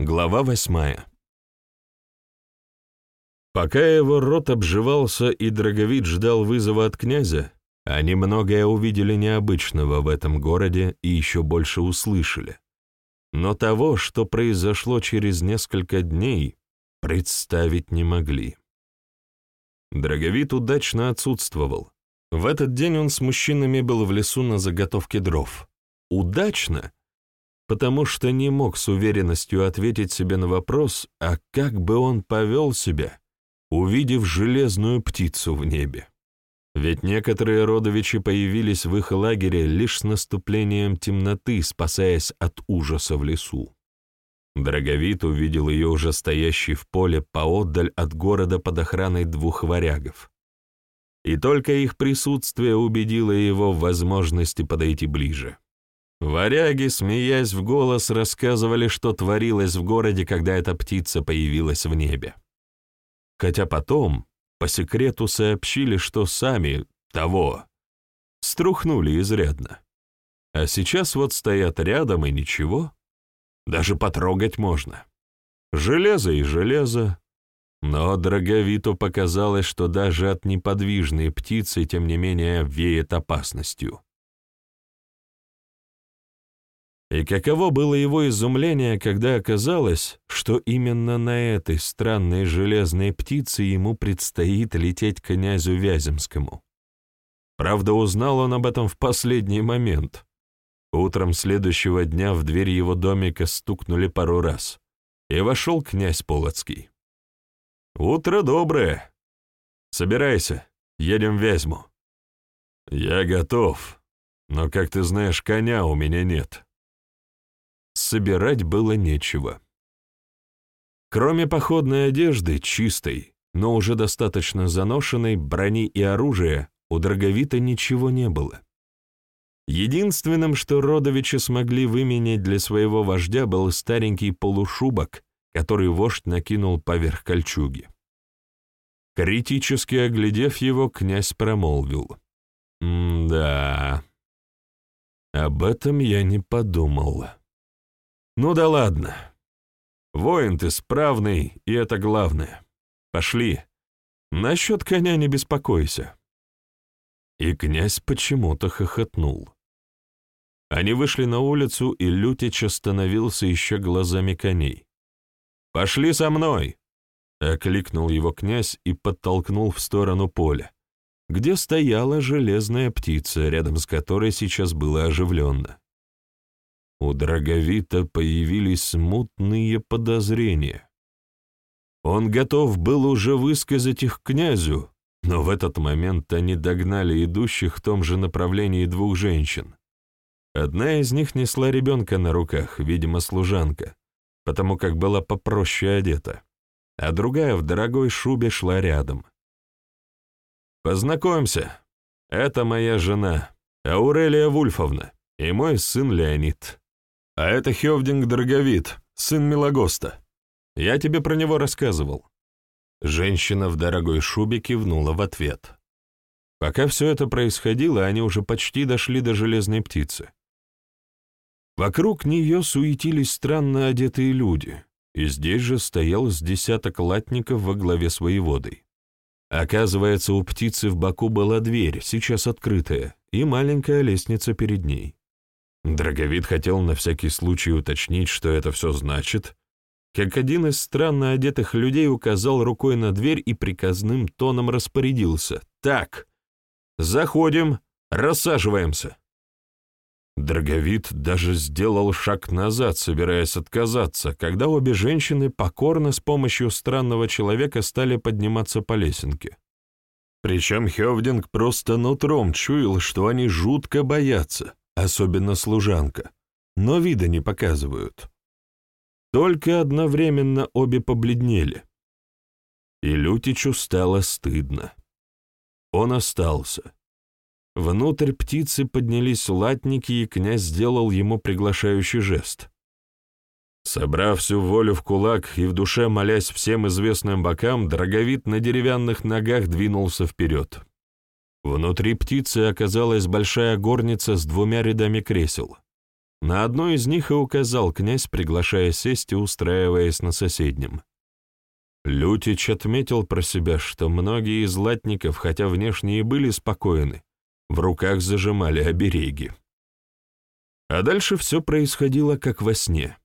Глава восьмая. Пока его рот обживался и Драговид ждал вызова от князя, они многое увидели необычного в этом городе и еще больше услышали. Но того, что произошло через несколько дней, представить не могли. Драговид удачно отсутствовал. В этот день он с мужчинами был в лесу на заготовке дров. Удачно, потому что не мог с уверенностью ответить себе на вопрос, а как бы он повел себя, увидев железную птицу в небе. Ведь некоторые родовичи появились в их лагере лишь с наступлением темноты, спасаясь от ужаса в лесу. Драговит увидел ее уже стоящей в поле поотдаль от города под охраной двух варягов. И только их присутствие убедило его в возможности подойти ближе. Варяги, смеясь в голос, рассказывали, что творилось в городе, когда эта птица появилась в небе. Хотя потом, по секрету, сообщили, что сами того струхнули изрядно. А сейчас вот стоят рядом и ничего. Даже потрогать можно. Железо и железо. Но Драговиту показалось, что даже от неподвижной птицы, тем не менее, веет опасностью. И каково было его изумление, когда оказалось, что именно на этой странной железной птице ему предстоит лететь к князю Вяземскому. Правда, узнал он об этом в последний момент. Утром следующего дня в дверь его домика стукнули пару раз, и вошел князь Полоцкий. «Утро доброе! Собирайся, едем в Вязьму». «Я готов, но, как ты знаешь, коня у меня нет», собирать было нечего. Кроме походной одежды, чистой, но уже достаточно заношенной, брони и оружия, у Драговита ничего не было. Единственным, что родовичи смогли выменять для своего вождя, был старенький полушубок, который вождь накинул поверх кольчуги. Критически оглядев его, князь промолвил. «Да, об этом я не подумал». Ну да ладно. Воин ты справный, и это главное. Пошли. Насчет коня не беспокойся. И князь почему-то хохотнул. Они вышли на улицу, и Лютич остановился еще глазами коней. «Пошли со мной!» — окликнул его князь и подтолкнул в сторону поля, где стояла железная птица, рядом с которой сейчас было оживленно. У Драговита появились смутные подозрения. Он готов был уже высказать их князю, но в этот момент они догнали идущих в том же направлении двух женщин. Одна из них несла ребенка на руках, видимо, служанка, потому как была попроще одета, а другая в дорогой шубе шла рядом. «Познакомься, это моя жена, Аурелия Вульфовна, и мой сын Леонид», а это Хевдинг Дороговит, сын Милогоста. Я тебе про него рассказывал». Женщина в дорогой шубе кивнула в ответ. Пока все это происходило, они уже почти дошли до железной птицы. Вокруг нее суетились странно одетые люди, и здесь же стоял с десяток латников во главе с воеводой. Оказывается, у птицы в боку была дверь, сейчас открытая, и маленькая лестница перед ней. Драговид хотел на всякий случай уточнить, что это все значит, как один из странно одетых людей указал рукой на дверь и приказным тоном распорядился. «Так, заходим, рассаживаемся». Драговид даже сделал шаг назад, собираясь отказаться, когда обе женщины покорно с помощью странного человека стали подниматься по лесенке. Причем Хевдинг просто нутром чуял, что они жутко боятся, особенно служанка, но вида не показывают. Только одновременно обе побледнели. И Лютичу стало стыдно. Он остался. Внутрь птицы поднялись латники, и князь сделал ему приглашающий жест. Собрав всю волю в кулак и в душе молясь всем известным бокам, дроговит на деревянных ногах двинулся вперед. Внутри птицы оказалась большая горница с двумя рядами кресел. На одну из них и указал князь, приглашая сесть и устраиваясь на соседнем. Лютич отметил про себя, что многие из латников, хотя внешне и были спокойны, в руках зажимали обереги. А дальше все происходило как во сне.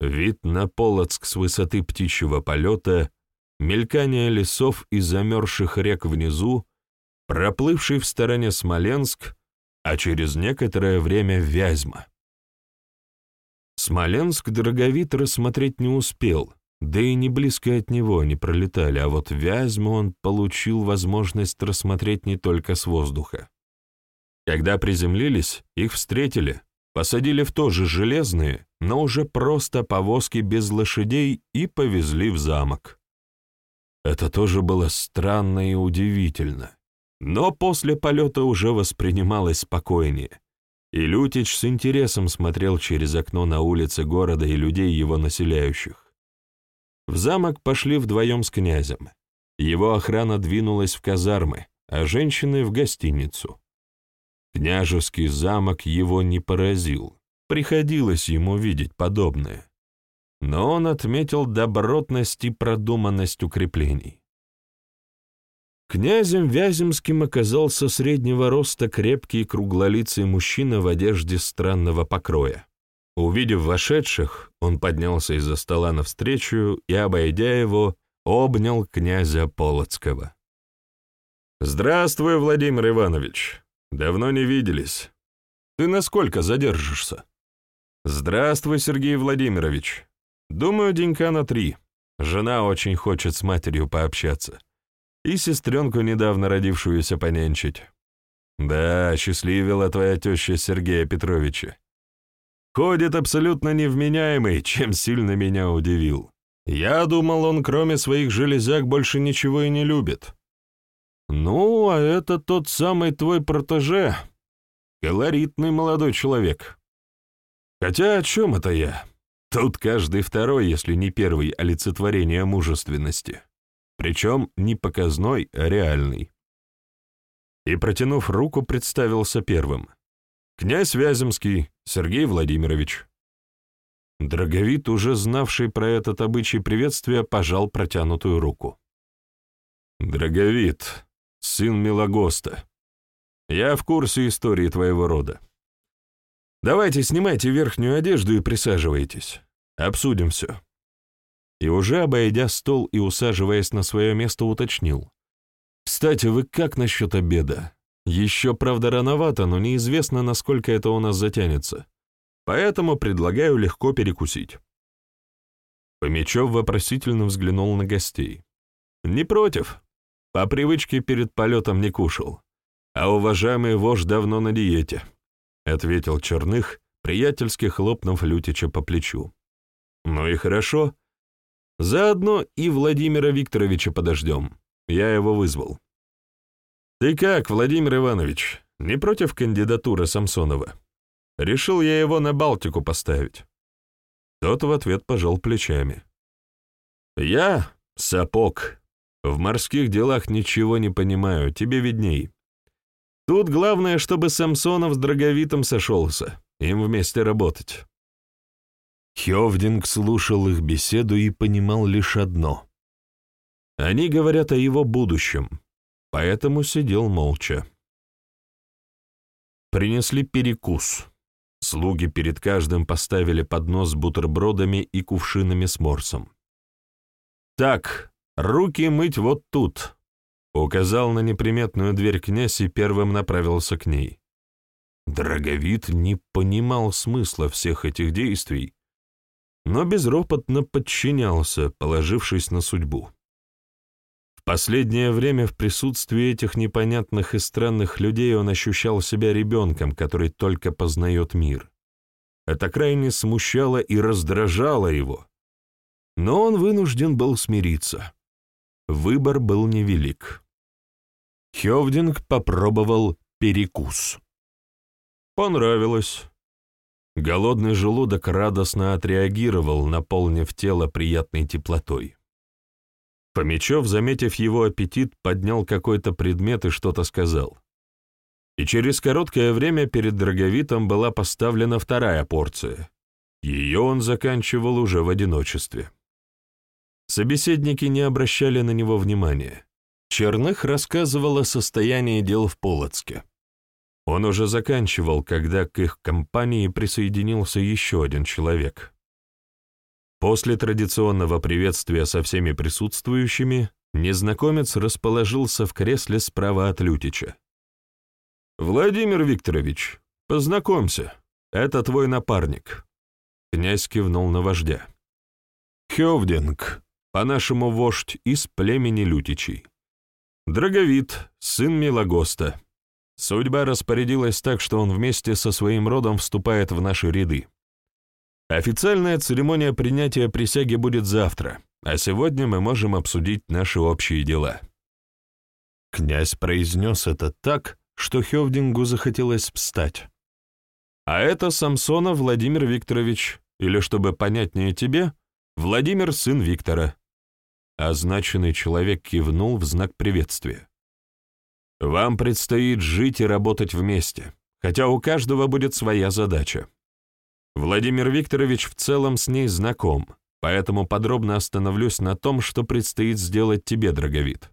Вид на Полоцк с высоты птичьего полета, мелькание лесов и замерзших рек внизу, проплывший в стороне Смоленск, а через некоторое время Вязьма. Смоленск Дороговит рассмотреть не успел, да и не близко от него не пролетали, а вот Вязьму он получил возможность рассмотреть не только с воздуха. Когда приземлились, их встретили, посадили в тоже железные, но уже просто повозки без лошадей и повезли в замок. Это тоже было странно и удивительно, но после полета уже воспринималось спокойнее, и Лютич с интересом смотрел через окно на улицы города и людей его населяющих. В замок пошли вдвоем с князем. Его охрана двинулась в казармы, а женщины — в гостиницу. Княжеский замок его не поразил. Приходилось ему видеть подобное. Но он отметил добротность и продуманность укреплений. Князем Вяземским оказался среднего роста крепкий круглолицый мужчина в одежде странного покроя. Увидев вошедших, он поднялся из-за стола навстречу и, обойдя его, обнял князя Полоцкого. «Здравствуй, Владимир Иванович. Давно не виделись. Ты насколько задержишься?» «Здравствуй, Сергей Владимирович. Думаю, денька на три. Жена очень хочет с матерью пообщаться. И сестренку, недавно родившуюся, понянчить. Да, счастливила твоя теща Сергея Петровича. Ходит абсолютно невменяемый, чем сильно меня удивил. Я думал, он кроме своих железяк больше ничего и не любит. Ну, а это тот самый твой протеже. Колоритный молодой человек. Хотя о чем это я? Тут каждый второй, если не первый, олицетворение мужественности. Причем не показной, а реальный. И, протянув руку, представился первым. «Князь Вяземский, Сергей Владимирович». Драговит, уже знавший про этот обычай приветствия, пожал протянутую руку. «Драговит, сын Милогоста. Я в курсе истории твоего рода. Давайте снимайте верхнюю одежду и присаживайтесь. Обсудим все». И уже обойдя стол и усаживаясь на свое место, уточнил. «Кстати, вы как насчет обеда? Еще, правда, рановато, но неизвестно, насколько это у нас затянется. Поэтому предлагаю легко перекусить. Помечев вопросительно взглянул на гостей. «Не против. По привычке перед полетом не кушал. А уважаемый вождь давно на диете», — ответил Черных, приятельски хлопнув Лютича по плечу. «Ну и хорошо. Заодно и Владимира Викторовича подождем. Я его вызвал». «Ты как, Владимир Иванович, не против кандидатуры Самсонова? Решил я его на Балтику поставить». Тот в ответ пожал плечами. «Я — сапог. В морских делах ничего не понимаю, тебе видней. Тут главное, чтобы Самсонов с Драговитом сошелся, им вместе работать». Хёвдинг слушал их беседу и понимал лишь одно. Они говорят о его будущем, поэтому сидел молча. Принесли перекус. Слуги перед каждым поставили поднос с бутербродами и кувшинами с морсом. «Так, руки мыть вот тут», — указал на неприметную дверь князь и первым направился к ней. Драговит не понимал смысла всех этих действий, но безропотно подчинялся, положившись на судьбу. Последнее время в присутствии этих непонятных и странных людей он ощущал себя ребенком, который только познает мир. Это крайне смущало и раздражало его. Но он вынужден был смириться. Выбор был невелик. Хевдинг попробовал перекус. Понравилось. Голодный желудок радостно отреагировал, наполнив тело приятной теплотой. Помечев, заметив его аппетит, поднял какой-то предмет и что-то сказал. и через короткое время перед Драговитом была поставлена вторая порция. Ее он заканчивал уже в одиночестве. Собеседники не обращали на него внимания. Черных рассказывал о состоянии дел в Полоцке. Он уже заканчивал, когда к их компании присоединился еще один человек. После традиционного приветствия со всеми присутствующими, незнакомец расположился в кресле справа от Лютича. «Владимир Викторович, познакомься, это твой напарник». Князь кивнул на вождя. «Хевдинг, по-нашему вождь из племени Лютичей. Драговит, сын Милогоста. Судьба распорядилась так, что он вместе со своим родом вступает в наши ряды. Официальная церемония принятия присяги будет завтра, а сегодня мы можем обсудить наши общие дела». Князь произнес это так, что Хевдингу захотелось встать. «А это Самсонов Владимир Викторович, или, чтобы понятнее тебе, Владимир, сын Виктора. Означенный человек кивнул в знак приветствия. «Вам предстоит жить и работать вместе, хотя у каждого будет своя задача. Владимир Викторович в целом с ней знаком, поэтому подробно остановлюсь на том, что предстоит сделать тебе, Драговид».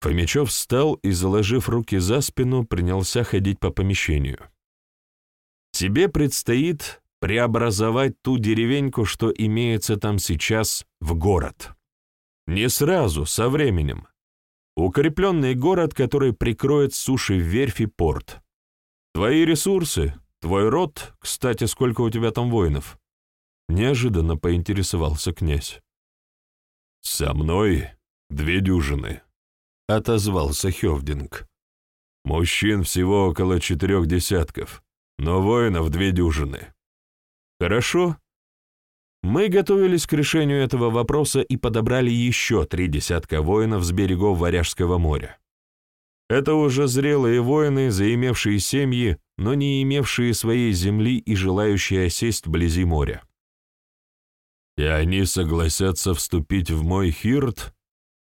Фомичев встал и, заложив руки за спину, принялся ходить по помещению. «Тебе предстоит преобразовать ту деревеньку, что имеется там сейчас, в город. Не сразу, со временем. Укрепленный город, который прикроет суши верфи порт. Твои ресурсы, твой род, кстати, сколько у тебя там воинов? Неожиданно поинтересовался князь. Со мной две дюжины, отозвался Хевдинг. Мужчин всего около четырех десятков, но воинов две дюжины. Хорошо, мы готовились к решению этого вопроса и подобрали еще три десятка воинов с берегов Варяжского моря. Это уже зрелые воины, заимевшие семьи, но не имевшие своей земли и желающие осесть вблизи моря. «И они согласятся вступить в мой хирт?»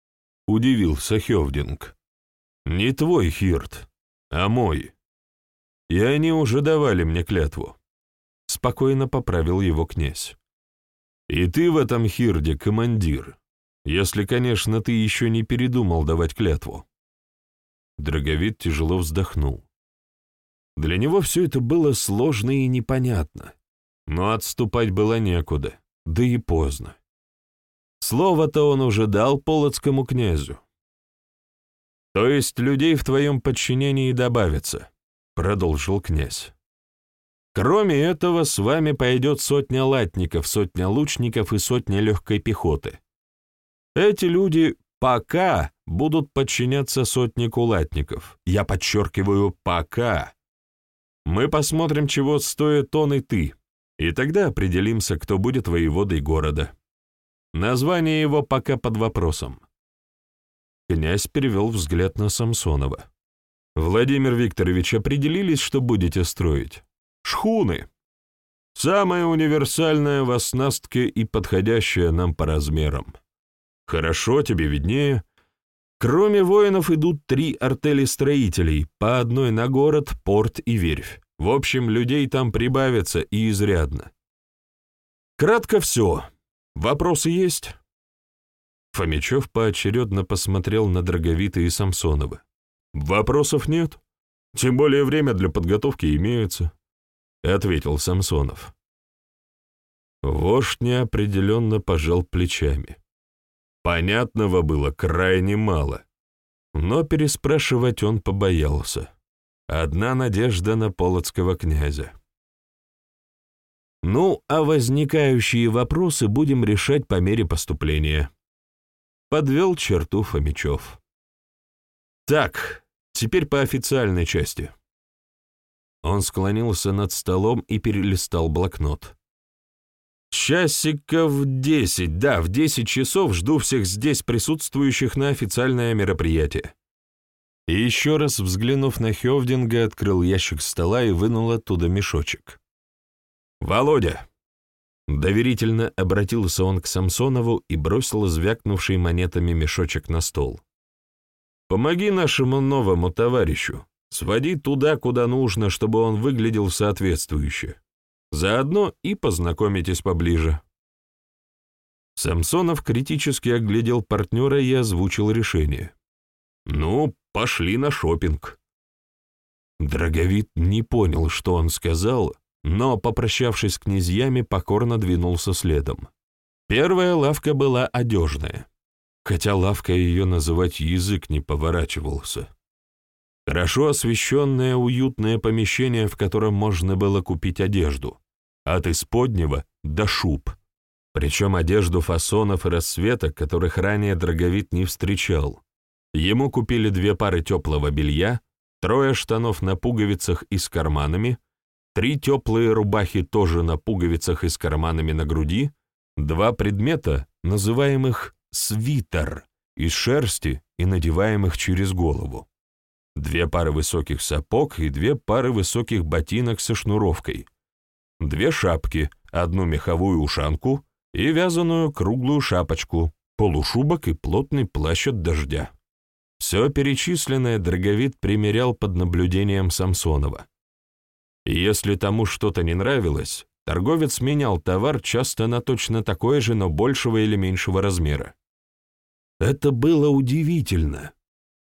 — удивился Хевдинг. «Не твой хирт, а мой. И они уже давали мне клятву». Спокойно поправил его князь. И ты в этом хирде командир, если, конечно, ты еще не передумал давать клятву. Драговид тяжело вздохнул. Для него все это было сложно и непонятно, но отступать было некуда, да и поздно. Слово-то он уже дал полоцкому князю. «То есть людей в твоем подчинении добавится», — продолжил князь. Кроме этого, с вами пойдет сотня латников, сотня лучников и сотня легкой пехоты. Эти люди пока будут подчиняться сотнику латников. Я подчеркиваю, пока. Мы посмотрим, чего стоит он и ты, и тогда определимся, кто будет воеводой города. Название его пока под вопросом. Князь перевел взгляд на Самсонова. «Владимир Викторович, определились, что будете строить?» Шхуны. Самая универсальная в оснастке и подходящая нам по размерам. Хорошо, тебе виднее. Кроме воинов идут три артели строителей, по одной на город, порт и верфь. В общем, людей там прибавится и изрядно. Кратко все. Вопросы есть? Фомичев поочередно посмотрел на Драговита и Самсонова. Вопросов нет. Тем более время для подготовки имеется. — ответил Самсонов. Вождь неопределенно пожал плечами. Понятного было крайне мало, но переспрашивать он побоялся. Одна надежда на полоцкого князя. Ну, а возникающие вопросы будем решать по мере поступления. Подвел черту Фомичев. Так, теперь по официальной части. Он склонился над столом и перелистал блокнот. «Часиков десять, да, в десять часов жду всех здесь присутствующих на официальное мероприятие». И еще раз взглянув на Хевдинга, открыл ящик стола и вынул оттуда мешочек. «Володя!» Доверительно обратился он к Самсонову и бросил звякнувший монетами мешочек на стол. «Помоги нашему новому товарищу, Своди туда, куда нужно, чтобы он выглядел соответствующе. Заодно и познакомитесь поближе». Самсонов критически оглядел партнера и озвучил решение. «Ну, пошли на шопинг. Драговит не понял, что он сказал, но, попрощавшись с князьями, покорно двинулся следом. Первая лавка была одежная, хотя лавка ее называть язык не поворачивался. Хорошо освещенное уютное помещение, в котором можно было купить одежду, от исподнего до шуб, причем одежду фасонов и расцветок, которых ранее Драговит не встречал. Ему купили две пары теплого белья, трое штанов на пуговицах и с карманами, три теплые рубахи тоже на пуговицах и с карманами на груди, два предмета, называемых свитер, из шерсти и надеваемых через голову, две пары высоких сапог и две пары высоких ботинок со шнуровкой, две шапки, одну меховую ушанку и вязаную круглую шапочку, полушубок и плотный плащ от дождя. Все перечисленное Драговид примерял под наблюдением Самсонова. И если тому что-то не нравилось, торговец менял товар часто на точно такой же, но большего или меньшего размера. Это было удивительно.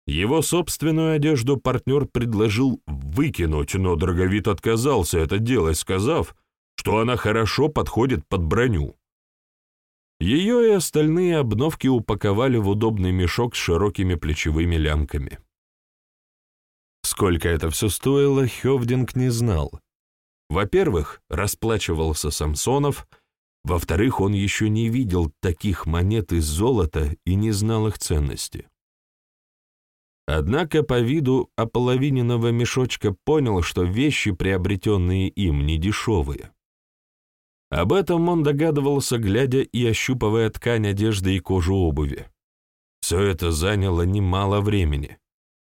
Его собственную одежду партнер предложил выкинуть, но Драговид отказался это делать, сказав, что она хорошо подходит под броню. Ее и остальные обновки упаковали в удобный мешок с широкими плечевыми лямками. Сколько это все стоило, Хевдинг не знал. Во-первых, расплачивался Самсонов, во-вторых, он еще не видел таких монет из золота и не знал их ценности. Однако по виду ополовиненного мешочка понял, что вещи, приобретенные им, не дешевые. Об этом он догадывался, глядя и ощупывая ткань одежды и кожу обуви. Все это заняло немало времени.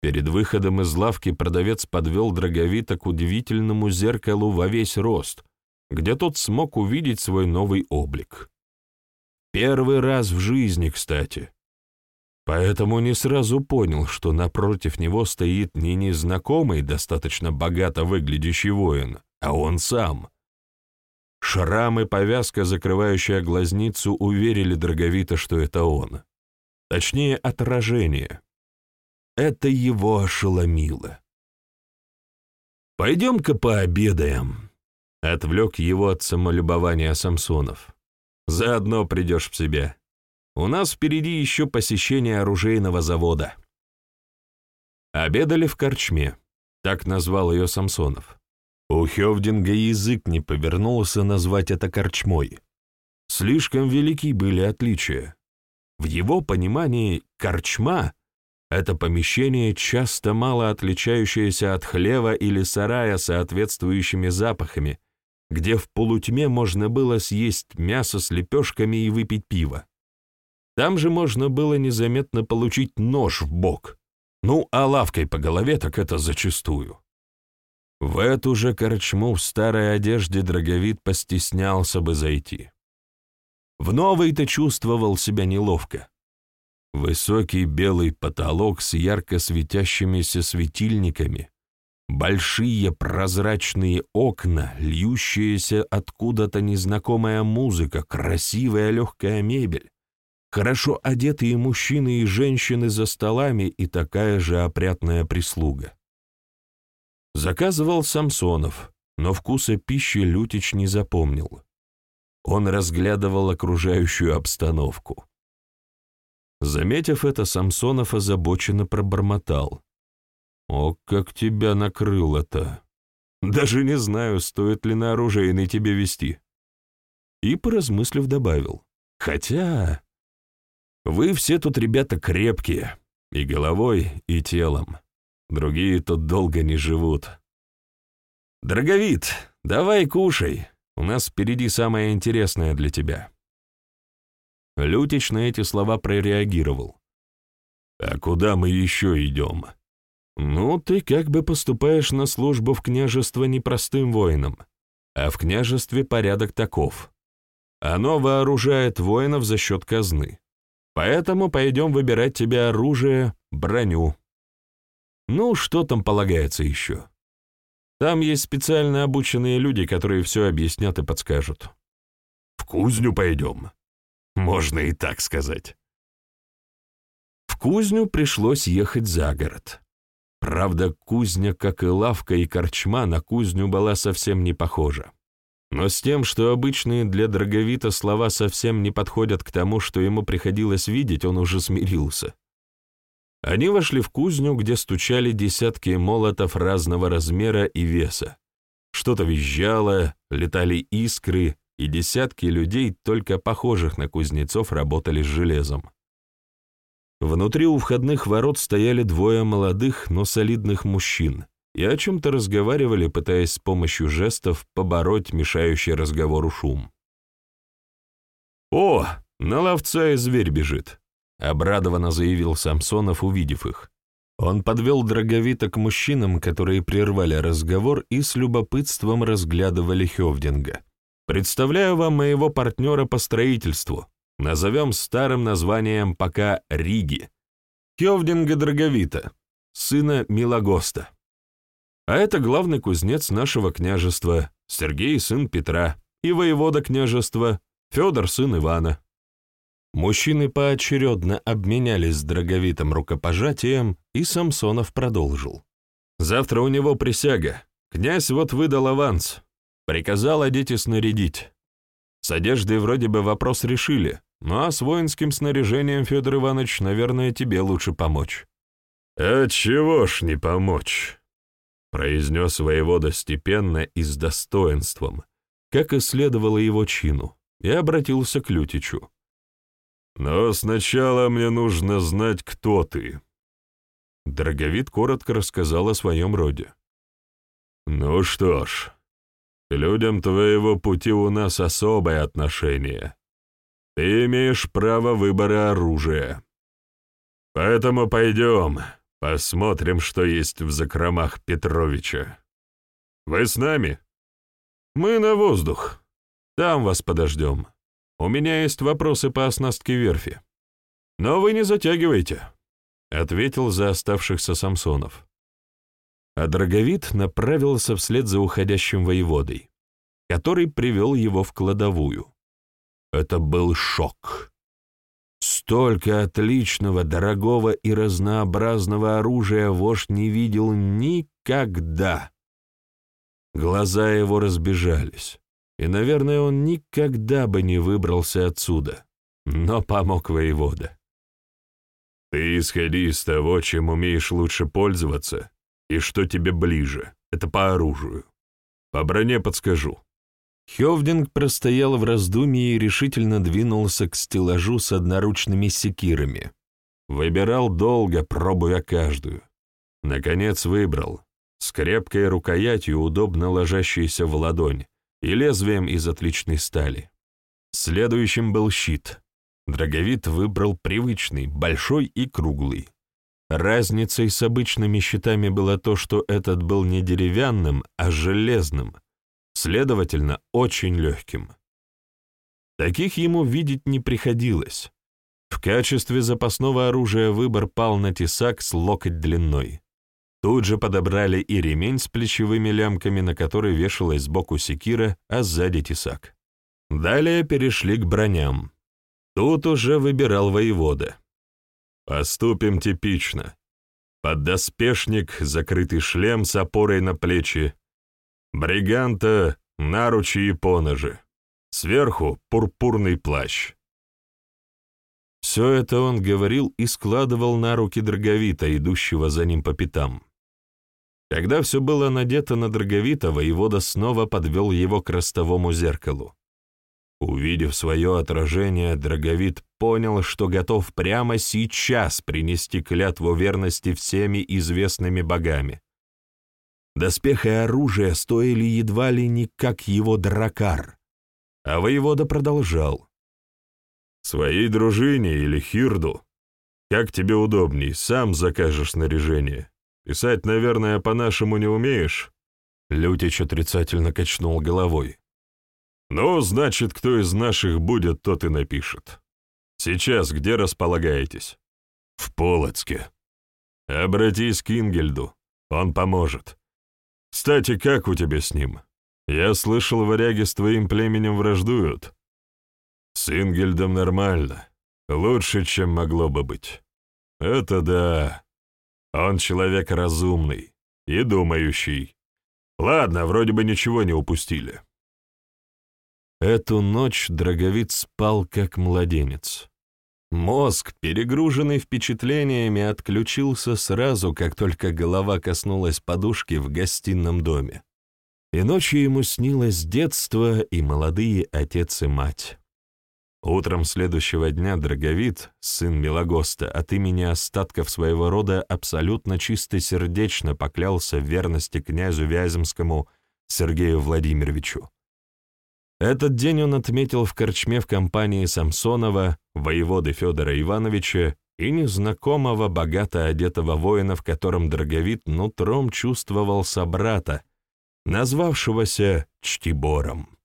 Перед выходом из лавки продавец подвел Драговита к удивительному зеркалу во весь рост, где тот смог увидеть свой новый облик. Первый раз в жизни, кстати. Поэтому не сразу понял, что напротив него стоит не незнакомый, достаточно богато выглядящий воин, а он сам — Шрам и повязка, закрывающая глазницу, уверили Драговита, что это он. Точнее, отражение. Это его ошеломило. «Пойдем-ка пообедаем», — отвлек его от самолюбования Самсонов. «Заодно придешь в себя. У нас впереди еще посещение оружейного завода». Обедали в корчме, так назвал ее Самсонов. У Хевдинга язык не повернулся назвать это корчмой. Слишком велики были отличия. В его понимании корчма — это помещение, часто мало отличающееся от хлева или сарая соответствующими запахами, где в полутьме можно было съесть мясо с лепешками и выпить пиво. Там же можно было незаметно получить нож в бок. Ну, а лавкой по голове так это зачастую. В эту же корчму в старой одежде Драговид постеснялся бы зайти. В новой-то чувствовал себя неловко. Высокий белый потолок с ярко светящимися светильниками, большие прозрачные окна, льющаяся откуда-то незнакомая музыка, красивая легкая мебель, хорошо одетые мужчины и женщины за столами и такая же опрятная прислуга. Заказывал Самсонов, но вкуса пищи Лютич не запомнил. Он разглядывал окружающую обстановку. Заметив это, Самсонов озабоченно пробормотал. «О, как тебя накрыло-то! Даже не знаю, стоит ли на оружейный тебе вести». И, поразмыслив, добавил. «Хотя... Вы все тут ребята крепкие, и головой, и телом. Другие тут долго не живут. Драговид, давай кушай. У нас впереди самое интересное для тебя. Лютич на эти слова прореагировал. «А куда мы еще идем?» «Ну, ты как бы поступаешь на службу в княжество непростым воином, а в княжестве порядок таков. Оно вооружает воинов за счет казны. Поэтому пойдем выбирать тебе оружие, броню, Ну, что там полагается еще? Там есть специально обученные люди, которые все объяснят и подскажут. В кузню пойдем. Можно и так сказать. В кузню пришлось ехать за город. Правда, кузня, как и лавка и корчма, на кузню была совсем не похожа. Но с тем, что обычные для Драговита слова совсем не подходят к тому, что ему приходилось видеть, он уже смирился. Они вошли в кузню, где стучали десятки молотов разного размера и веса. Что-то визжало, летали искры, и десятки людей, только похожих на кузнецов, работали с железом. Внутри у входных ворот стояли двое молодых, но солидных мужчин и о чем-то разговаривали, пытаясь с помощью жестов побороть мешающий разговору шум. «О, на ловца и зверь бежит!» — обрадованно заявил Самсонов, увидев их. Он подвел Драговита к мужчинам, которые прервали разговор и с любопытством разглядывали Хевдинга. «Представляю вам моего партнера по строительству. Назовем старым названием пока Риги. Хевдинга Драговита, сына Милагоста. А это главный кузнец нашего княжества, Сергей, сын Петра, и воевода княжества, Федор, сын Ивана. Мужчины поочередно обменялись с Драговитом рукопожатием, и Самсонов продолжил. «Завтра у него присяга. Князь вот выдал аванс. Приказал одеть и снарядить. С одеждой вроде бы вопрос решили, ну а с воинским снаряжением, Федор Иванович, наверное, тебе лучше помочь». «А чего ж не помочь?» — произнес воевода степенно и с достоинством, как и следовало его чину, и обратился к Лютичу. «Но сначала мне нужно знать, кто ты». Драговид коротко рассказал о своем роде. «Ну что ж, к людям твоего пути у нас особое отношение. Ты имеешь право выбора оружия. Поэтому пойдем, посмотрим, что есть в закромах Петровича. Вы с нами? Мы на воздух. Там вас подождем. У меня есть вопросы по оснастке верфи. Но вы не затягивайте, — ответил за оставшихся Самсонов. А Драговид направился вслед за уходящим воеводой, который привел его в кладовую. Это был шок. Столько отличного, дорогого и разнообразного оружия вождь не видел никогда. Глаза его разбежались, и, наверное, он никогда бы не выбрался отсюда, но помог воевода. «Ты исходи из того, чем умеешь лучше пользоваться, и что тебе ближе, это по оружию. По броне подскажу. Хевдинг простоял в раздумье и решительно двинулся к стеллажу с одноручными секирами. Выбирал долго, пробуя каждую. Наконец выбрал. С крепкой рукоятью, удобно ложащейся в ладонь, и лезвием из отличной стали. Следующим был щит. Драговит выбрал привычный, большой и круглый. Разницей с обычными щитами было то, что этот был не деревянным, а железным — следовательно, очень легким. Таких ему видеть не приходилось. В качестве запасного оружия выбор пал на тесак с локоть длиной. Тут же подобрали и ремень с плечевыми лямками, на который вешалась сбоку секира, а сзади тесак. Далее перешли к броням. Тут уже выбирал воевода. Поступим типично. Поддоспешник, закрытый шлем с опорой на плечи, Бриганта, наручи и поножи. Сверху пурпурный плащ. Все это он говорил и складывал на руки Драговита, идущего за ним по пятам. Когда все было надето на Драговита, воевода снова подвел его к ростовому зеркалу. Увидев свое отражение, Драговит понял, что готов прямо сейчас принести клятву верности всеми известными богами. Доспех и оружие стоили едва ли не как его дракар. А воевода продолжал. «Своей дружине или хирду? Как тебе удобней, сам закажешь снаряжение. Писать, наверное, по-нашему не умеешь?» Лютич отрицательно качнул головой. «Ну, значит, кто из наших будет, тот и напишет. Сейчас где располагаетесь?» «В Полоцке». Обратись к Ингельду, он поможет. Кстати, как у тебя с ним? Я слышал, варяги с твоим племенем враждуют. С Ингельдом нормально, лучше, чем могло бы быть. Это да. Он человек разумный и думающий. Ладно, вроде бы ничего не упустили. Эту ночь Драговид спал как младенец. Мозг, перегруженный впечатлениями, отключился сразу, как только голова коснулась подушки в гостином доме. И ночью ему снилось детство и молодые отец и мать. Утром следующего дня Драговид, сын Милогоста, от имени остатков своего рода абсолютно чистосердечно поклялся в верности князю Вяземскому Сергею Владимировичу. Этот день он отметил в корчме в компании Самсонова, воеводы Федора Ивановича и незнакомого, богато одетого воина, в котором Драговид нутром чувствовал собрата, назвавшегося Чтибором.